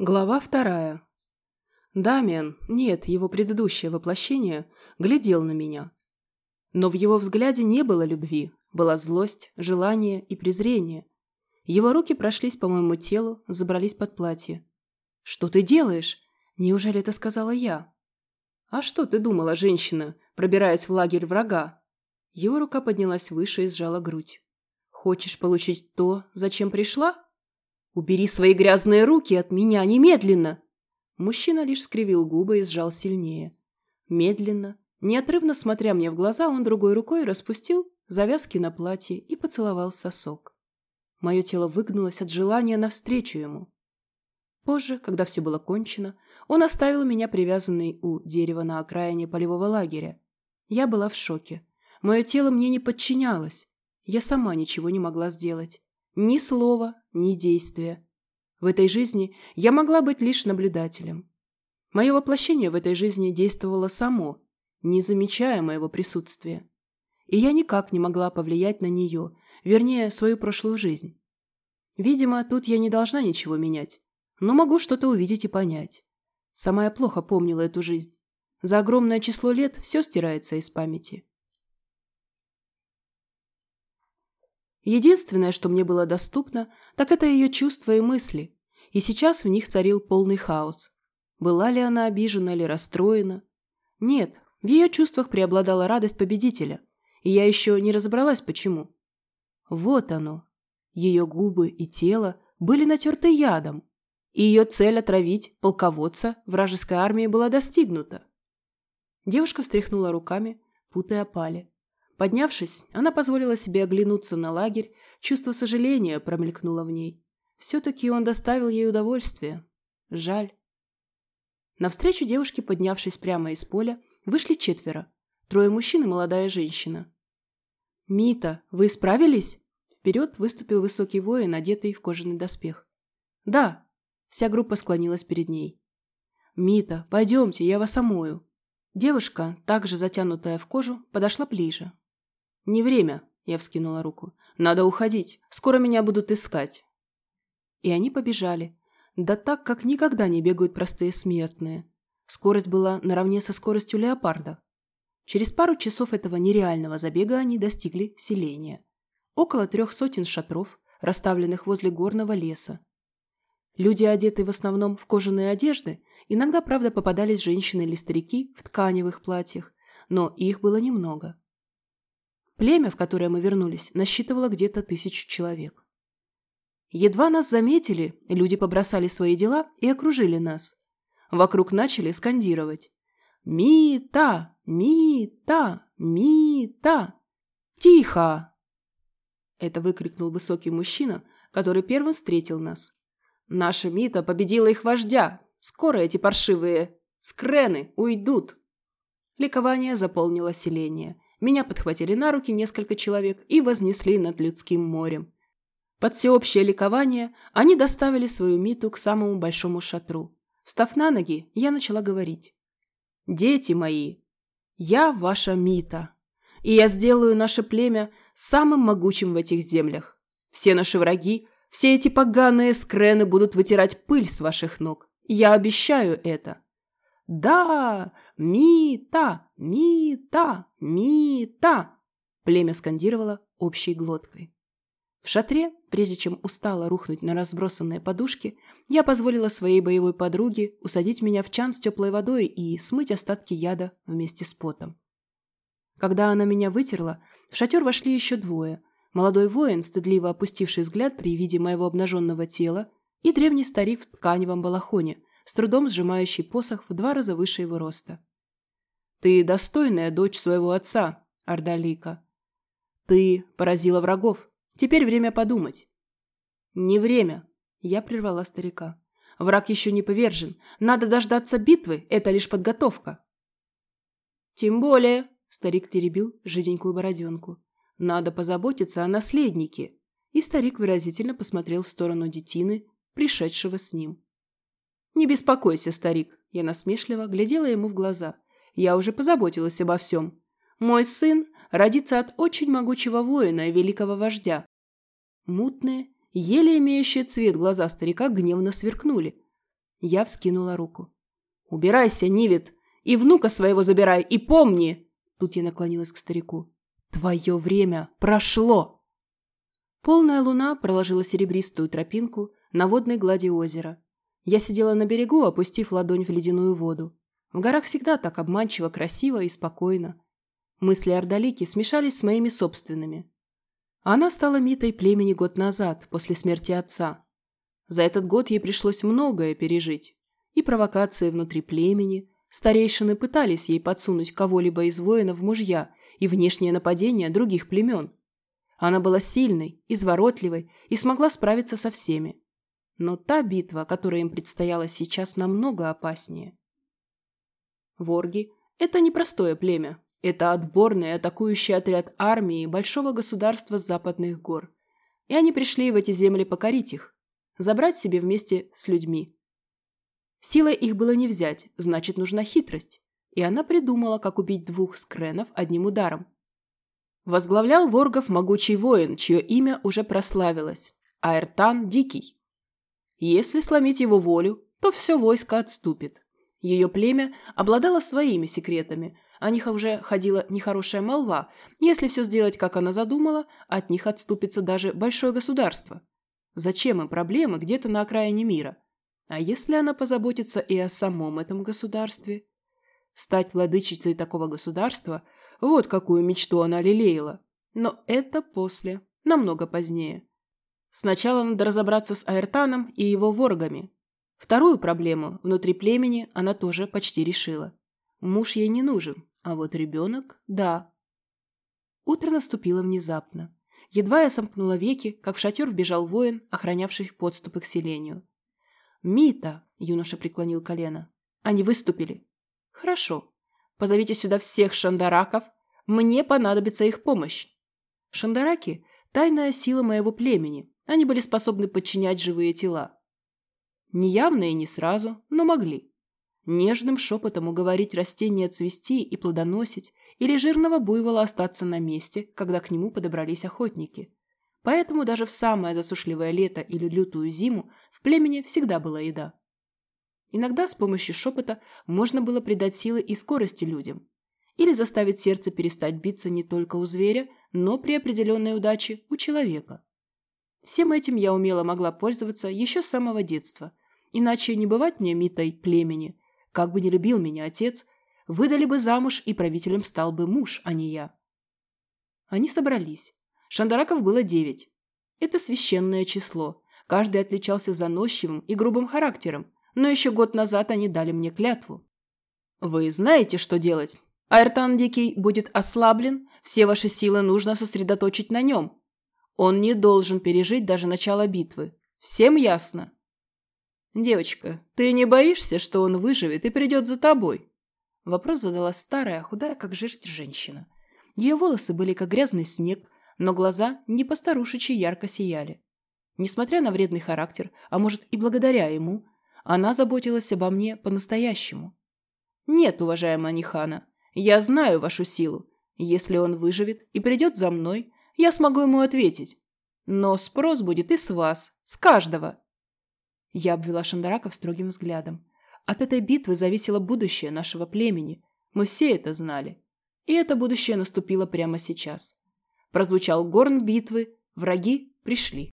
Глава вторая. Дамиан, нет, его предыдущее воплощение, глядел на меня. Но в его взгляде не было любви, была злость, желание и презрение. Его руки прошлись по моему телу, забрались под платье. «Что ты делаешь? Неужели это сказала я?» «А что ты думала, женщина, пробираясь в лагерь врага?» Его рука поднялась выше и сжала грудь. «Хочешь получить то, зачем пришла?» «Убери свои грязные руки от меня немедленно!» Мужчина лишь скривил губы и сжал сильнее. Медленно, неотрывно смотря мне в глаза, он другой рукой распустил завязки на платье и поцеловал сосок. Мое тело выгнулось от желания навстречу ему. Позже, когда все было кончено, он оставил меня привязанной у дерева на окраине полевого лагеря. Я была в шоке. Мое тело мне не подчинялось. Я сама ничего не могла сделать. Ни слова, ни действия. В этой жизни я могла быть лишь наблюдателем. Мое воплощение в этой жизни действовало само, не замечая моего присутствия. И я никак не могла повлиять на нее, вернее, свою прошлую жизнь. Видимо, тут я не должна ничего менять, но могу что-то увидеть и понять. Сама я плохо помнила эту жизнь. За огромное число лет все стирается из памяти. Единственное, что мне было доступно, так это ее чувства и мысли, и сейчас в них царил полный хаос. Была ли она обижена или расстроена? Нет, в ее чувствах преобладала радость победителя, и я еще не разобралась, почему. Вот оно. Ее губы и тело были натерты ядом, и ее цель отравить полководца вражеской армии была достигнута. Девушка встряхнула руками, путая пали. Поднявшись, она позволила себе оглянуться на лагерь, чувство сожаления промелькнуло в ней. Все-таки он доставил ей удовольствие. Жаль. Навстречу девушке, поднявшись прямо из поля, вышли четверо. Трое мужчин и молодая женщина. «Мита, вы справились?» Вперед выступил высокий воин, одетый в кожаный доспех. «Да». Вся группа склонилась перед ней. «Мита, пойдемте, я вас омою». Девушка, также затянутая в кожу, подошла ближе. «Не время», – я вскинула руку. «Надо уходить. Скоро меня будут искать». И они побежали. Да так, как никогда не бегают простые смертные. Скорость была наравне со скоростью леопарда. Через пару часов этого нереального забега они достигли селения. Около трех сотен шатров, расставленных возле горного леса. Люди, одетые в основном в кожаные одежды, иногда, правда, попадались женщины или старики в тканевых платьях, но их было немного. Племя, в которое мы вернулись, насчитывало где-то тысячу человек. Едва нас заметили, люди побросали свои дела и окружили нас. Вокруг начали скандировать. «Мита! Мита! Мита! Тихо!» Это выкрикнул высокий мужчина, который первым встретил нас. «Наша Мита победила их вождя! Скоро эти паршивые скрены уйдут!» Ликование заполнило селение – меня подхватили на руки несколько человек и вознесли над людским морем. Под всеобщее ликование они доставили свою Миту к самому большому шатру. Встав на ноги, я начала говорить. «Дети мои, я ваша Мита, и я сделаю наше племя самым могучим в этих землях. Все наши враги, все эти поганые скрены будут вытирать пыль с ваших ног. Я обещаю это. «Да! Мита! Мита! Мита!» Племя скандировало общей глоткой. В шатре, прежде чем устало рухнуть на разбросанные подушки, я позволила своей боевой подруге усадить меня в чан с теплой водой и смыть остатки яда вместе с потом. Когда она меня вытерла, в шатер вошли еще двое. Молодой воин, стыдливо опустивший взгляд при виде моего обнаженного тела, и древний старик в тканевом балахоне – с трудом сжимающий посох в два раза выше его роста. «Ты достойная дочь своего отца, Ардалика. Ты поразила врагов. Теперь время подумать». «Не время», — я прервала старика. «Враг еще не повержен. Надо дождаться битвы, это лишь подготовка». «Тем более», — старик теребил жиденькую бороденку, «надо позаботиться о наследнике». И старик выразительно посмотрел в сторону детины, пришедшего с ним. «Не беспокойся, старик», – я насмешливо глядела ему в глаза. «Я уже позаботилась обо всем. Мой сын родится от очень могучего воина и великого вождя». Мутные, еле имеющие цвет глаза старика гневно сверкнули. Я вскинула руку. «Убирайся, Нивит, и внука своего забирай, и помни!» Тут я наклонилась к старику. «Твое время прошло!» Полная луна проложила серебристую тропинку на водной глади озера. Я сидела на берегу, опустив ладонь в ледяную воду. В горах всегда так обманчиво, красиво и спокойно. Мысли Ордалики смешались с моими собственными. Она стала Митой племени год назад, после смерти отца. За этот год ей пришлось многое пережить. И провокации внутри племени, старейшины пытались ей подсунуть кого-либо из воинов мужья и внешнее нападение других племен. Она была сильной, изворотливой и смогла справиться со всеми. Но та битва, которая им предстояла сейчас, намного опаснее. Ворги – это непростое племя. Это отборный атакующий отряд армии большого государства западных гор. И они пришли в эти земли покорить их, забрать себе вместе с людьми. Силой их было не взять, значит, нужна хитрость. И она придумала, как убить двух скренов одним ударом. Возглавлял воргов могучий воин, чье имя уже прославилось – Аэртан Дикий. Если сломить его волю, то все войско отступит. Ее племя обладало своими секретами. О них уже ходила нехорошая молва. Если все сделать, как она задумала, от них отступится даже большое государство. Зачем им проблемы где-то на окраине мира? А если она позаботится и о самом этом государстве? Стать владычицей такого государства – вот какую мечту она лелеяла. Но это после, намного позднее. Сначала надо разобраться с Аэртаном и его воргами, Вторую проблему внутри племени она тоже почти решила. Муж ей не нужен, а вот ребенок – да. Утро наступило внезапно. Едва я сомкнула веки, как в шатер вбежал воин, охранявший подступы к селению. «Мита!» – юноша преклонил колено. «Они выступили». «Хорошо. Позовите сюда всех шандараков. Мне понадобится их помощь». Шандараки – тайная сила моего племени. Они были способны подчинять живые тела. Неявно и не сразу, но могли. Нежным шепотом уговорить растение цвести и плодоносить, или жирного буйвола остаться на месте, когда к нему подобрались охотники. Поэтому даже в самое засушливое лето или лютую зиму в племени всегда была еда. Иногда с помощью шепота можно было придать силы и скорости людям, или заставить сердце перестать биться не только у зверя, но при определенной удаче у человека. Всем этим я умело могла пользоваться еще с самого детства. Иначе не бывать мне митой племени. Как бы не любил меня отец, выдали бы замуж, и правителем стал бы муж, а не я. Они собрались. Шандараков было девять. Это священное число. Каждый отличался заносчивым и грубым характером, но еще год назад они дали мне клятву. Вы знаете, что делать. Айртан Дикий будет ослаблен, все ваши силы нужно сосредоточить на нем. Он не должен пережить даже начало битвы. Всем ясно? Девочка, ты не боишься, что он выживет и придет за тобой? Вопрос задала старая, худая, как жесть женщина. Ее волосы были как грязный снег, но глаза не постарушечьи ярко сияли. Несмотря на вредный характер, а может и благодаря ему, она заботилась обо мне по-настоящему. «Нет, уважаемая Нихана, я знаю вашу силу. Если он выживет и придет за мной, я смогу ему ответить. Но спрос будет и с вас, с каждого. Я обвела Шандараков строгим взглядом. От этой битвы зависело будущее нашего племени. Мы все это знали. И это будущее наступило прямо сейчас. Прозвучал горн битвы, враги пришли.